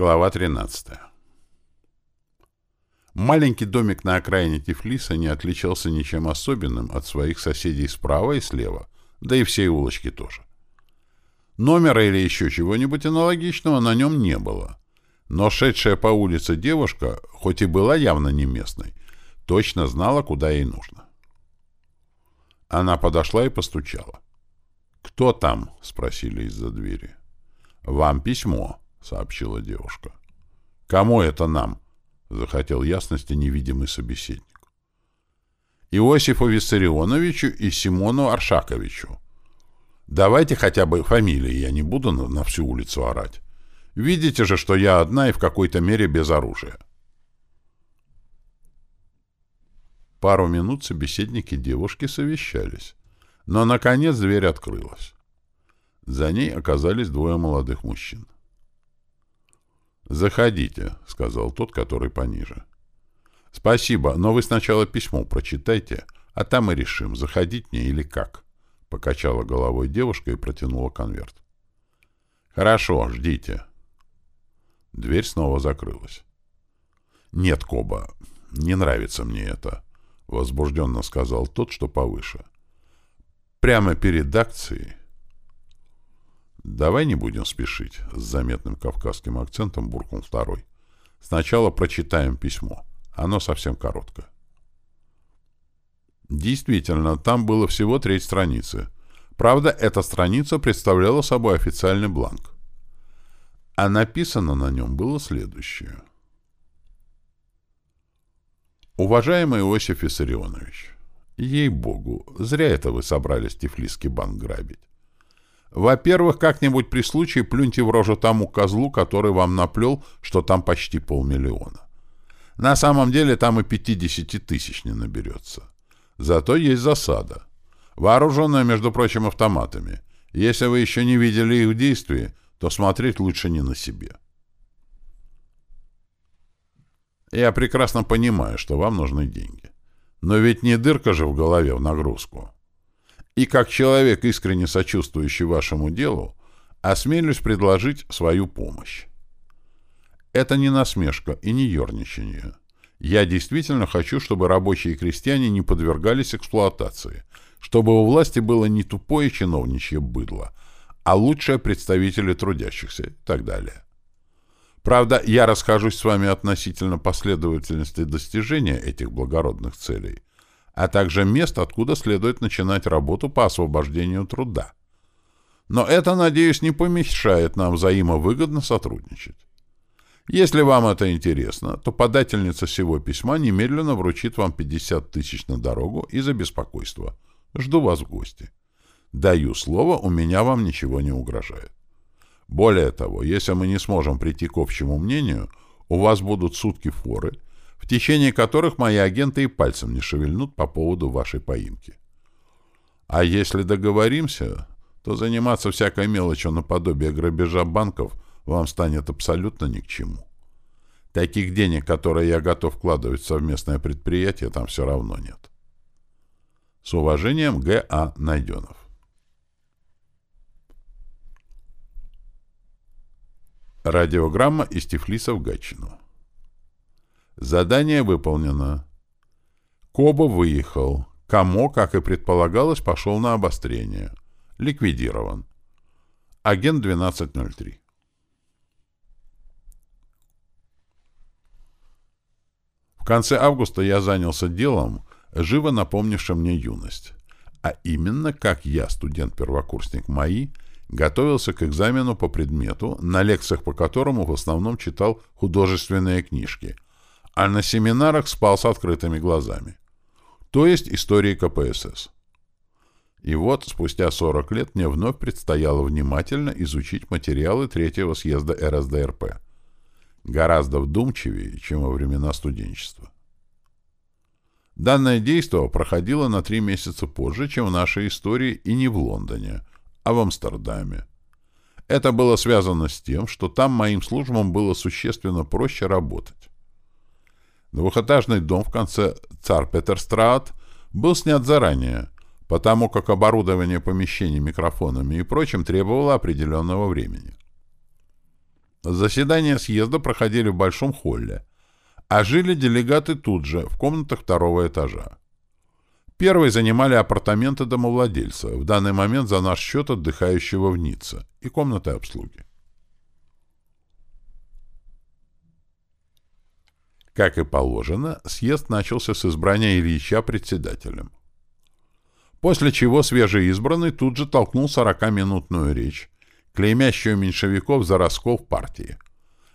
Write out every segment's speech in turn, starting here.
Глава 13. Маленький домик на окраине Тифлиса не отличался ничем особенным от своих соседей справа и слева, да и всей улочки тоже. Номера или еще чего-нибудь аналогичного на нем не было. Но шедшая по улице девушка, хоть и была явно не местной, точно знала, куда ей нужно. Она подошла и постучала. «Кто там?» — спросили из-за двери. «Вам письмо», — сообщила девушка. «Кому это нам?» — захотел ясности невидимый собеседник. «Иосифу Виссарионовичу и Симону Аршаковичу. Давайте хотя бы фамилии, я не буду на, всю улицу орать. Видите же, что я одна и в какой-то мере без оружия». Пару минут собеседники девушки совещались, но, наконец, дверь открылась. За ней оказались двое молодых мужчин. «Заходите», — сказал тот, который пониже. «Спасибо, но вы сначала письмо прочитайте, а там и решим, заходить мне или как», — покачала головой девушка и протянула конверт. «Хорошо, ждите». Дверь снова закрылась. «Нет, Коба, не нравится мне это», — возбужденно сказал тот, что повыше. «Прямо перед акцией «Давай не будем спешить», — с заметным кавказским акцентом буркнул второй. «Сначала прочитаем письмо. Оно совсем короткое». Действительно, там было всего треть страницы. Правда, эта страница представляла собой официальный бланк. А написано на нем было следующее. «Уважаемый Иосиф Виссарионович, ей-богу, зря это вы собрались Тифлисский банк грабить. Во-первых, как-нибудь при случае плюньте в рожу тому козлу, который вам наплел, что там почти полмиллиона. На самом деле там и 50 тысяч не наберется. Зато есть засада. Вооруженная, между прочим, автоматами. Если вы еще не видели их в действии, то смотреть лучше не на себе. Я прекрасно понимаю, что вам нужны деньги. Но ведь не дырка же в голове в нагрузку. И как человек, искренне сочувствующий вашему делу, осмелюсь предложить свою помощь. Это не насмешка и не ерничание. Я действительно хочу, чтобы рабочие и крестьяне не подвергались эксплуатации, чтобы у власти было не тупое чиновничье быдло, а лучшие представители трудящихся и так далее. Правда, я расхожусь с вами относительно последовательности достижения этих благородных целей, а также мест, откуда следует начинать работу по освобождению труда. Но это, надеюсь, не помешает нам взаимовыгодно сотрудничать. Если вам это интересно, то подательница всего письма немедленно вручит вам 50 тысяч на дорогу и за беспокойство. Жду вас в гости. Даю слово, у меня вам ничего не угрожает. Более того, если мы не сможем прийти к общему мнению, у вас будут сутки форы — в течение которых мои агенты и пальцем не шевельнут по поводу вашей поимки. А если договоримся, то заниматься всякой мелочью наподобие грабежа банков вам станет абсолютно ни к чему. Таких денег, которые я готов вкладывать в совместное предприятие, там все равно нет. С уважением, Г.А. Найденов. Радиограмма из Тифлиса в Гатчину. Задание выполнено. Коба выехал. Камо, как и предполагалось, пошел на обострение. Ликвидирован. Агент 1203. В конце августа я занялся делом, живо напомнившим мне юность. А именно, как я, студент-первокурсник МАИ, готовился к экзамену по предмету, на лекциях по которому в основном читал художественные книжки – а на семинарах спал с открытыми глазами. То есть истории КПСС. И вот, спустя 40 лет мне вновь предстояло внимательно изучить материалы третьего съезда РСДРП. Гораздо вдумчивее, чем во времена студенчества. Данное действо проходило на три месяца позже, чем в нашей истории, и не в Лондоне, а в Амстердаме. Это было связано с тем, что там моим службам было существенно проще работать. Двухэтажный дом в конце Царпетерстраат был снят заранее, потому как оборудование помещений микрофонами и прочим требовало определенного времени. Заседания съезда проходили в большом холле, а жили делегаты тут же, в комнатах второго этажа. Первый занимали апартаменты домовладельца, в данный момент за наш счет отдыхающего в Ницце, и комнаты обслуги. Как и положено, съезд начался с избрания Ильича председателем. После чего свежеизбранный тут же толкнул 40-минутную речь, клеймящую меньшевиков за раскол партии.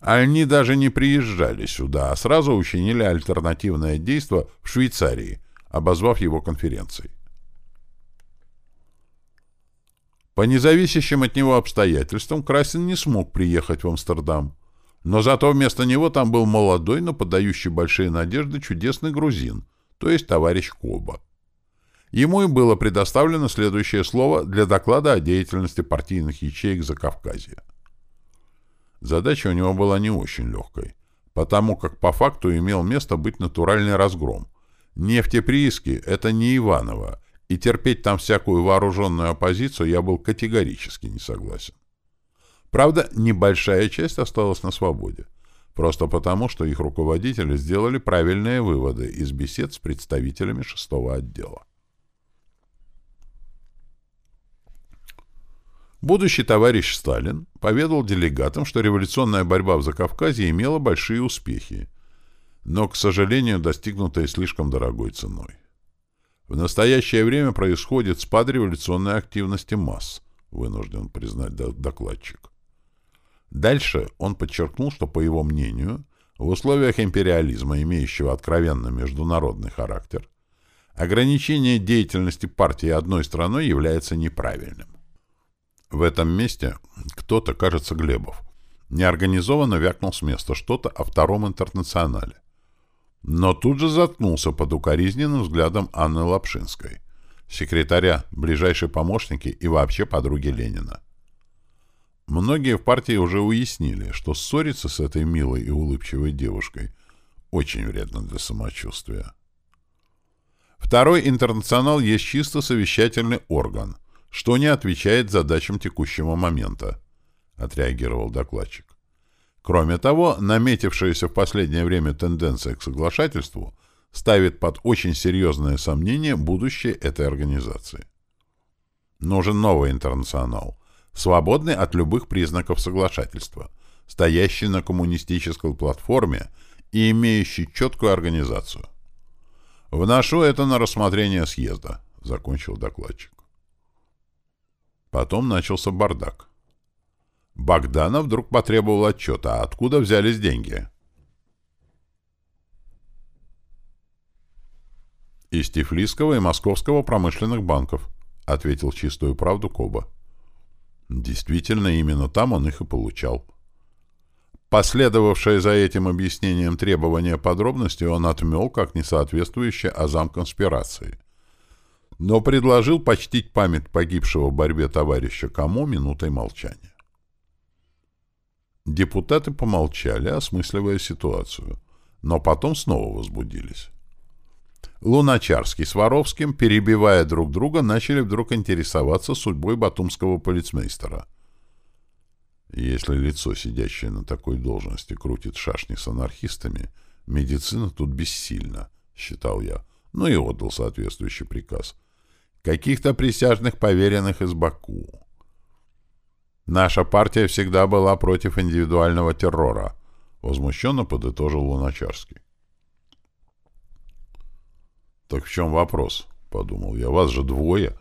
Они даже не приезжали сюда, а сразу учинили альтернативное действие в Швейцарии, обозвав его конференцией. По независящим от него обстоятельствам Красин не смог приехать в Амстердам, но зато вместо него там был молодой, но подающий большие надежды чудесный грузин, то есть товарищ Коба. Ему и было предоставлено следующее слово для доклада о деятельности партийных ячеек Закавказья. Задача у него была не очень легкой, потому как по факту имел место быть натуральный разгром. Нефтеприиски — это не Иваново, и терпеть там всякую вооруженную оппозицию я был категорически не согласен. Правда, небольшая часть осталась на свободе. Просто потому, что их руководители сделали правильные выводы из бесед с представителями шестого отдела. Будущий товарищ Сталин поведал делегатам, что революционная борьба в Закавказье имела большие успехи, но, к сожалению, достигнутые слишком дорогой ценой. В настоящее время происходит спад революционной активности масс, вынужден признать докладчик. Дальше он подчеркнул, что, по его мнению, в условиях империализма, имеющего откровенно международный характер, ограничение деятельности партии одной страной является неправильным. В этом месте кто-то, кажется, Глебов, неорганизованно вякнул с места что-то о втором интернационале. Но тут же заткнулся под укоризненным взглядом Анны Лапшинской, секретаря, ближайшей помощники и вообще подруги Ленина. Многие в партии уже уяснили, что ссориться с этой милой и улыбчивой девушкой очень вредно для самочувствия. Второй интернационал есть чисто совещательный орган, что не отвечает задачам текущего момента, отреагировал докладчик. Кроме того, наметившаяся в последнее время тенденция к соглашательству ставит под очень серьезное сомнение будущее этой организации. Нужен новый интернационал – свободный от любых признаков соглашательства, стоящий на коммунистической платформе и имеющий четкую организацию. «Вношу это на рассмотрение съезда», — закончил докладчик. Потом начался бардак. Богданов вдруг потребовал отчета, откуда взялись деньги. «Из Тифлисского и Московского промышленных банков», — ответил чистую правду Коба. Действительно, именно там он их и получал. Последовавшее за этим объяснением требование подробностей он отмел как несоответствующее азам конспирации. Но предложил почтить память погибшего в борьбе товарища Камо минутой молчания. Депутаты помолчали, осмысливая ситуацию, но потом снова возбудились. Луначарский с Воровским, перебивая друг друга, начали вдруг интересоваться судьбой батумского полицмейстера. Если лицо, сидящее на такой должности, крутит шашни с анархистами, медицина тут бессильна, считал я, ну и отдал соответствующий приказ. Каких-то присяжных поверенных из Баку. Наша партия всегда была против индивидуального террора, возмущенно подытожил Луначарский. «Так в чем вопрос?» — подумал я. «Вас же двое.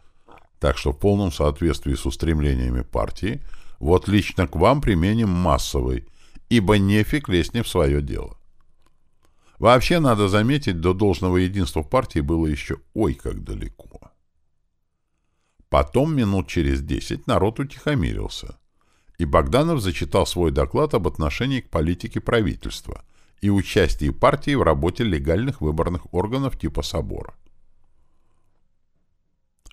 Так что в полном соответствии с устремлениями партии вот лично к вам применим массовый, ибо нефиг лезть не в свое дело». Вообще, надо заметить, до должного единства партии было еще ой как далеко. Потом, минут через десять, народ утихомирился, и Богданов зачитал свой доклад об отношении к политике правительства — и участии партии в работе легальных выборных органов типа собора.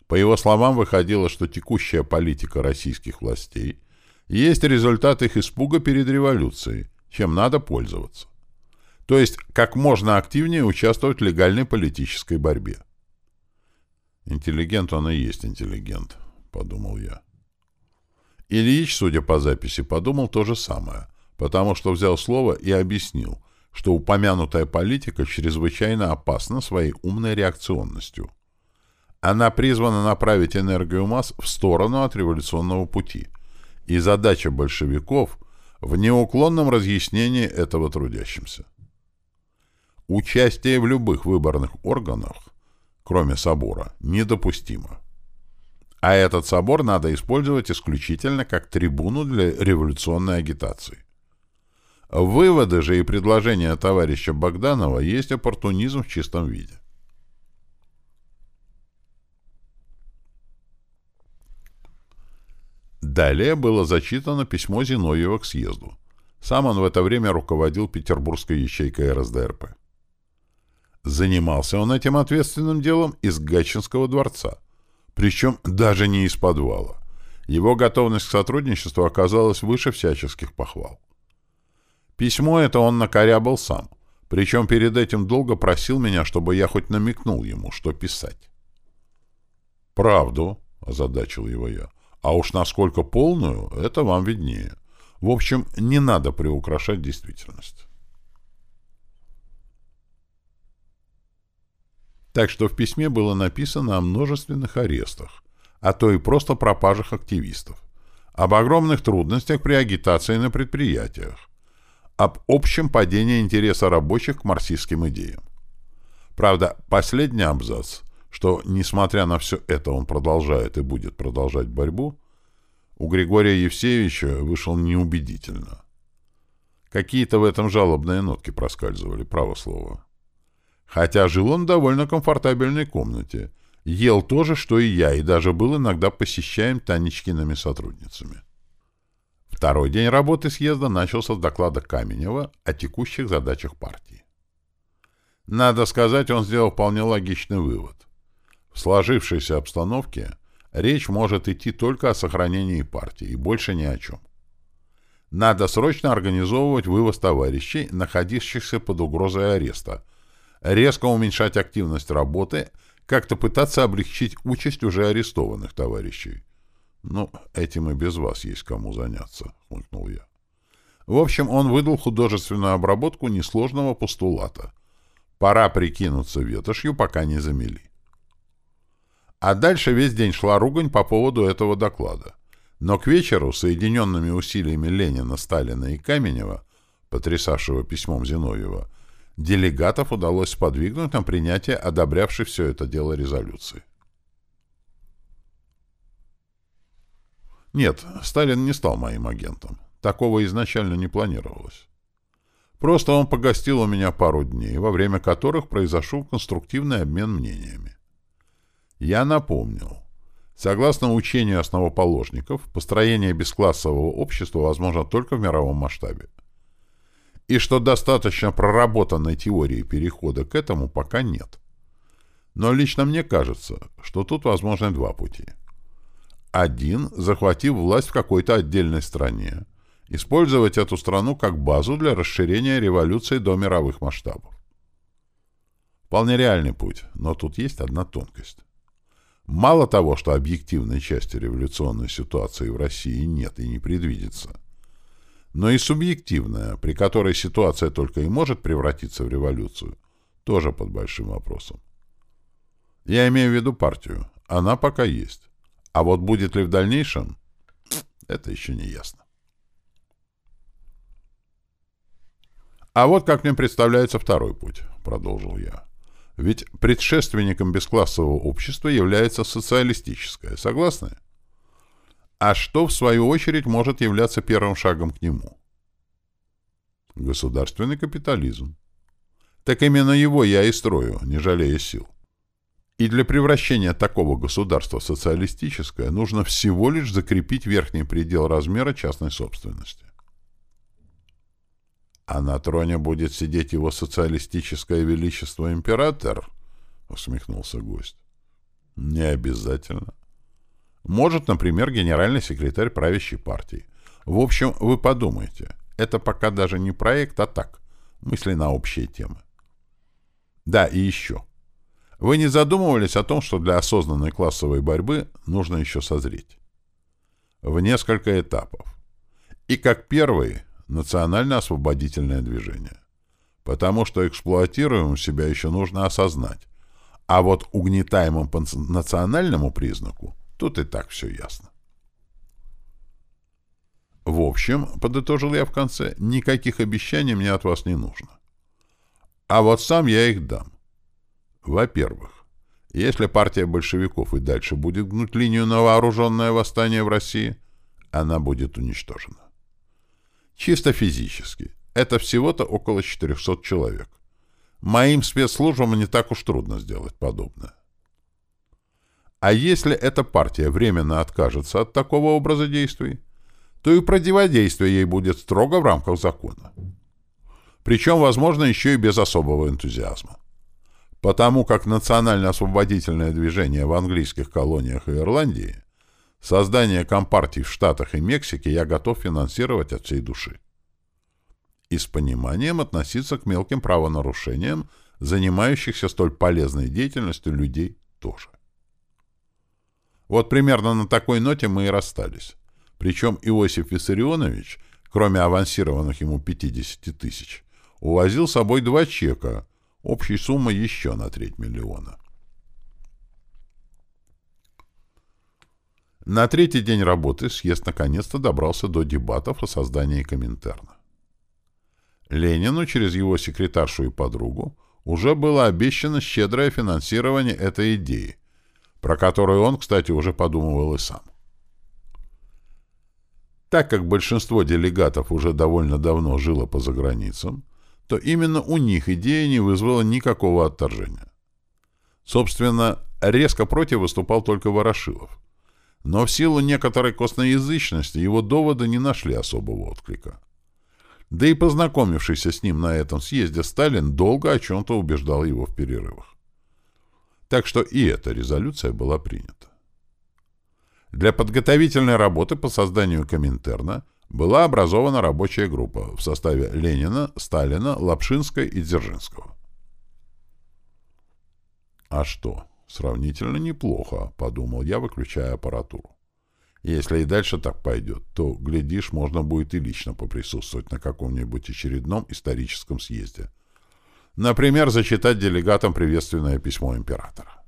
По его словам, выходило, что текущая политика российских властей есть результат их испуга перед революцией, чем надо пользоваться. То есть, как можно активнее участвовать в легальной политической борьбе. «Интеллигент он и есть интеллигент», — подумал я. Ильич, судя по записи, подумал то же самое, потому что взял слово и объяснил, что упомянутая политика чрезвычайно опасна своей умной реакционностью. Она призвана направить энергию масс в сторону от революционного пути, и задача большевиков в неуклонном разъяснении этого трудящимся. Участие в любых выборных органах, кроме собора, недопустимо. А этот собор надо использовать исключительно как трибуну для революционной агитации. Выводы же и предложения товарища Богданова есть оппортунизм в чистом виде. Далее было зачитано письмо Зиновьева к съезду. Сам он в это время руководил петербургской ячейкой РСДРП. Занимался он этим ответственным делом из Гатчинского дворца, причем даже не из подвала. Его готовность к сотрудничеству оказалась выше всяческих похвал. Письмо это он накорябал сам, причем перед этим долго просил меня, чтобы я хоть намекнул ему, что писать. «Правду», — озадачил его я, — «а уж насколько полную, это вам виднее. В общем, не надо приукрашать действительность». Так что в письме было написано о множественных арестах, а то и просто пропажах активистов, об огромных трудностях при агитации на предприятиях, об общем падении интереса рабочих к марксистским идеям. Правда, последний абзац, что, несмотря на все это, он продолжает и будет продолжать борьбу, у Григория Евсеевича вышел неубедительно. Какие-то в этом жалобные нотки проскальзывали, право слово. Хотя жил он в довольно комфортабельной комнате. Ел то же, что и я, и даже был иногда посещаем Танечкиными сотрудницами. Второй день работы съезда начался с доклада Каменева о текущих задачах партии. Надо сказать, он сделал вполне логичный вывод. В сложившейся обстановке речь может идти только о сохранении партии и больше ни о чем. Надо срочно организовывать вывоз товарищей, находящихся под угрозой ареста, резко уменьшать активность работы, как-то пытаться облегчить участь уже арестованных товарищей. «Ну, этим и без вас есть кому заняться», — хмыкнул я. В общем, он выдал художественную обработку несложного постулата. Пора прикинуться ветошью, пока не замели. А дальше весь день шла ругань по поводу этого доклада. Но к вечеру, соединенными усилиями Ленина, Сталина и Каменева, потрясавшего письмом Зиновьева, делегатов удалось сподвигнуть на принятие одобрявшей все это дело резолюции. Нет, Сталин не стал моим агентом. Такого изначально не планировалось. Просто он погостил у меня пару дней, во время которых произошел конструктивный обмен мнениями. Я напомнил. Согласно учению основоположников, построение бесклассового общества возможно только в мировом масштабе и что достаточно проработанной теории перехода к этому пока нет. Но лично мне кажется, что тут возможны два пути. Один, захватив власть в какой-то отдельной стране, использовать эту страну как базу для расширения революции до мировых масштабов. Вполне реальный путь, но тут есть одна тонкость. Мало того, что объективной части революционной ситуации в России нет и не предвидится – но и субъективная, при которой ситуация только и может превратиться в революцию, тоже под большим вопросом. Я имею в виду партию. Она пока есть. А вот будет ли в дальнейшем, это еще не ясно. А вот как мне представляется второй путь, продолжил я. Ведь предшественником бесклассового общества является социалистическое. Согласны? А что, в свою очередь, может являться первым шагом к нему? Государственный капитализм. Так именно его я и строю, не жалея сил. И для превращения такого государства в социалистическое нужно всего лишь закрепить верхний предел размера частной собственности. А на троне будет сидеть его социалистическое величество император, усмехнулся гость. Не обязательно. Может, например, генеральный секретарь правящей партии. В общем, вы подумайте. Это пока даже не проект, а так. Мысли на общие темы. Да, и еще. Вы не задумывались о том, что для осознанной классовой борьбы нужно еще созреть? В несколько этапов. И как первый, национально-освободительное движение. Потому что эксплуатируемым себя еще нужно осознать. А вот угнетаемым по национальному признаку тут и так все ясно. В общем, подытожил я в конце, никаких обещаний мне от вас не нужно. А вот сам я их дам. Во-первых, если партия большевиков и дальше будет гнуть линию на вооруженное восстание в России, она будет уничтожена. Чисто физически. Это всего-то около 400 человек. Моим спецслужбам не так уж трудно сделать подобное. А если эта партия временно откажется от такого образа действий, то и противодействие ей будет строго в рамках закона. Причем, возможно, еще и без особого энтузиазма. Потому как национально-освободительное движение в английских колониях и Ирландии, создание компартий в Штатах и Мексике я готов финансировать от всей души. И с пониманием относиться к мелким правонарушениям, занимающихся столь полезной деятельностью людей тоже. Вот примерно на такой ноте мы и расстались. Причем Иосиф Виссарионович, кроме авансированных ему 50 тысяч, увозил с собой два чека, общей суммой еще на треть миллиона. На третий день работы съезд наконец-то добрался до дебатов о создании Коминтерна. Ленину через его секретаршу и подругу уже было обещано щедрое финансирование этой идеи, про которую он, кстати, уже подумывал и сам. Так как большинство делегатов уже довольно давно жило по заграницам, то именно у них идея не вызвала никакого отторжения. Собственно, резко против выступал только Ворошилов. Но в силу некоторой косноязычности его доводы не нашли особого отклика. Да и познакомившийся с ним на этом съезде Сталин долго о чем-то убеждал его в перерывах. Так что и эта резолюция была принята. Для подготовительной работы по созданию Коминтерна была образована рабочая группа в составе Ленина, Сталина, Лапшинской и Дзержинского. «А что, сравнительно неплохо», — подумал я, выключая аппаратуру. «Если и дальше так пойдет, то, глядишь, можно будет и лично поприсутствовать на каком-нибудь очередном историческом съезде. Например, зачитать делегатам приветственное письмо императора».